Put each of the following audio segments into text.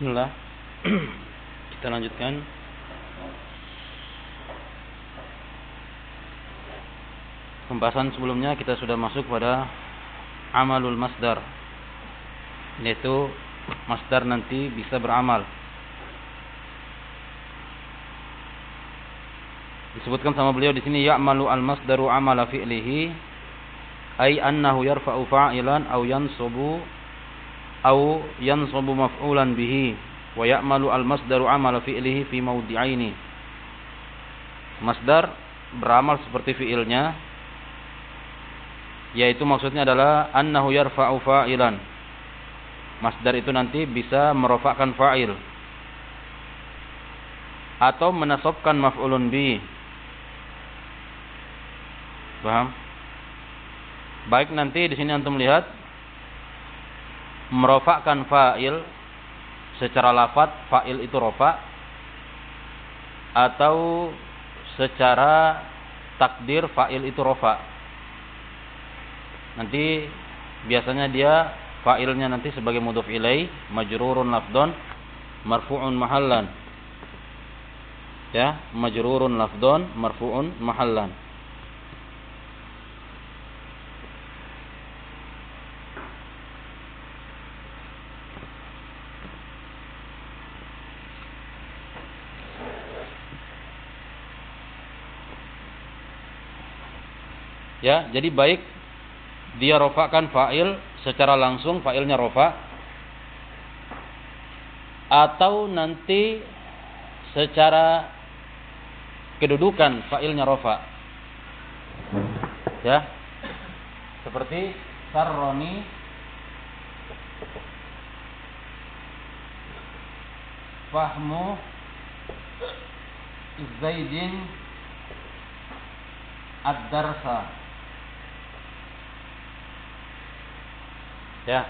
Bismillah. Kita lanjutkan. Pembahasan sebelumnya kita sudah masuk pada amalul masdar. Yaitu masdar nanti bisa beramal. Disebutkan sama beliau di sini ya'malu al-masdaru amala fi'lihi ay annahu yarfa'u fa'ilan aw yansubu au yansabu maf'ulan bihi wa ya'malu al-masdaru amala fi'lihi fi mawdi'aini. Masdar beramal seperti fi'ilnya yaitu maksudnya adalah annahu yarfa'u fa'ilan. Masdar itu nanti bisa merofakkan fa'il atau menasabkan maf'ulun bi. Paham? Baik nanti di sini antum lihat merofakkan fa'il secara lafat fa'il itu rofa atau secara takdir fa'il itu rofa. Nanti biasanya dia fa'ilnya nanti sebagai mudhaf ilai majrurun lafdon marfu'un mahallan. Ya majrurun lafdon marfu'un mahallan Ya, jadi baik dia rofakan fa'il secara langsung fa'ilnya rofa atau nanti secara kedudukan fa'ilnya rofa. Ya. Seperti sarroni fahmu Zaidin ad-darsa Ya.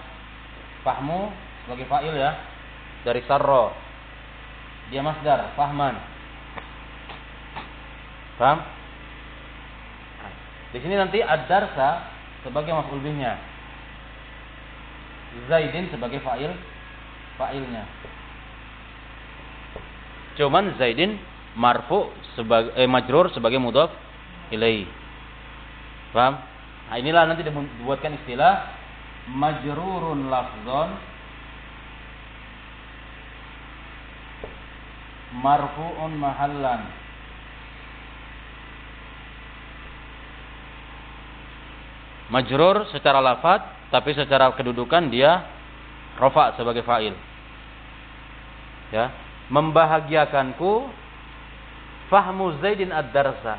Fahmu sebagai fa'il ya. Dari sarro. Dia masdar, fahman. Paham? Di sini nanti ad-darsa sebagai maf'ul bihnya. Zaidin sebagai fa'il fa'ilnya. Cuman Zaidin marfu sebagai eh, majrur sebagai mudhaf ilai. Paham? Nah, inilah nanti dibuatkan istilah majrurun lafzon marfu'un mahallan. Majrur secara lafat tapi secara kedudukan dia rofa sebagai fa'il. Ya. Membahagiakanku fahmu Zaidin ad-darsa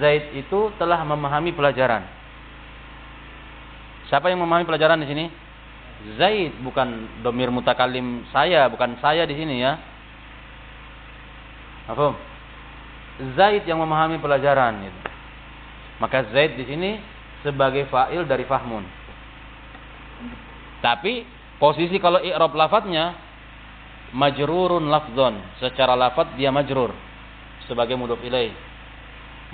Zaid itu telah memahami pelajaran Siapa yang memahami pelajaran di sini? Zaid bukan domir mutakalim saya, bukan saya di sini ya. Apa? Zaid yang memahami pelajaran itu. Maka Zaid di sini sebagai fa'il dari fahmun. Tapi posisi kalau i'rab lafadznya majrurun lafzon, secara lafadz dia majrur sebagai mudhof ilaih.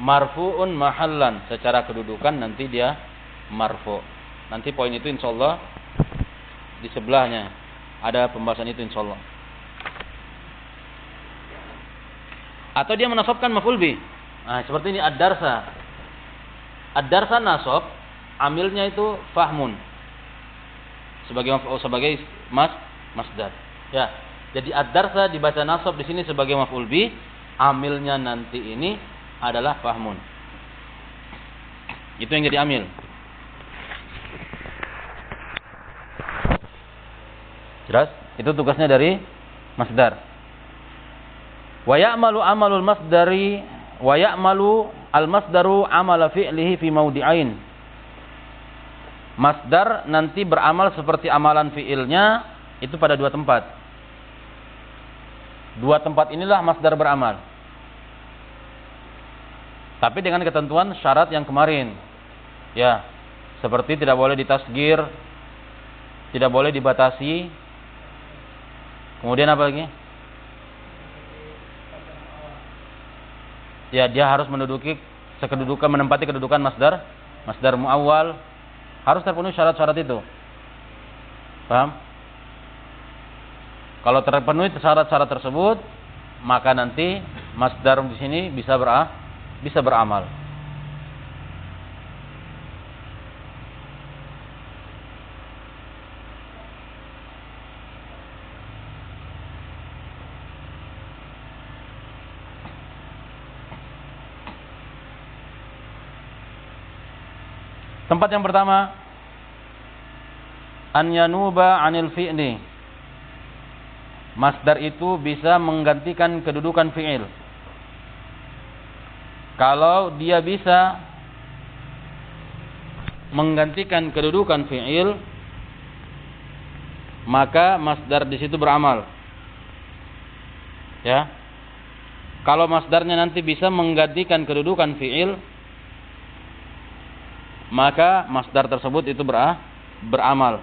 Marfu'un mahallan, secara kedudukan nanti dia marfu'. Nanti poin itu insya Allah di sebelahnya ada pembahasan itu insya Allah. Atau dia menasabkan maf'ul bi. Nah, seperti ini ad-darsa. Ad-darsa nasab, amilnya itu fahmun. Sebagai maf'ul sebagai mas masdar. Ya. Jadi ad-darsa dibaca nasab di sini sebagai maf'ul bi, amilnya nanti ini adalah fahmun. Itu yang jadi amil. Jelas? Itu tugasnya dari masdar. Wa ya'malu amalul masdari wa ya'malu al masdaru amala fi'lihi fi mawdi'ain. Masdar nanti beramal seperti amalan fi'ilnya itu pada dua tempat. Dua tempat inilah masdar beramal. Tapi dengan ketentuan syarat yang kemarin. Ya, seperti tidak boleh ditasgir, tidak boleh dibatasi, Kemudian apa lagi? Ya, dia harus menduduki sekedudukan menempati kedudukan masdar, masdar muawwal. Harus terpenuhi syarat-syarat itu. Paham? Kalau terpenuhi syarat-syarat tersebut, maka nanti masdar di sini bisa ber bisa beramal. Tempat yang pertama an yanuba 'anil fi'li. Masdar itu bisa menggantikan kedudukan fi'il. Kalau dia bisa menggantikan kedudukan fi'il, maka masdar di situ beramal. Ya. Kalau masdarnya nanti bisa menggantikan kedudukan fi'il, maka masdar tersebut itu beramal.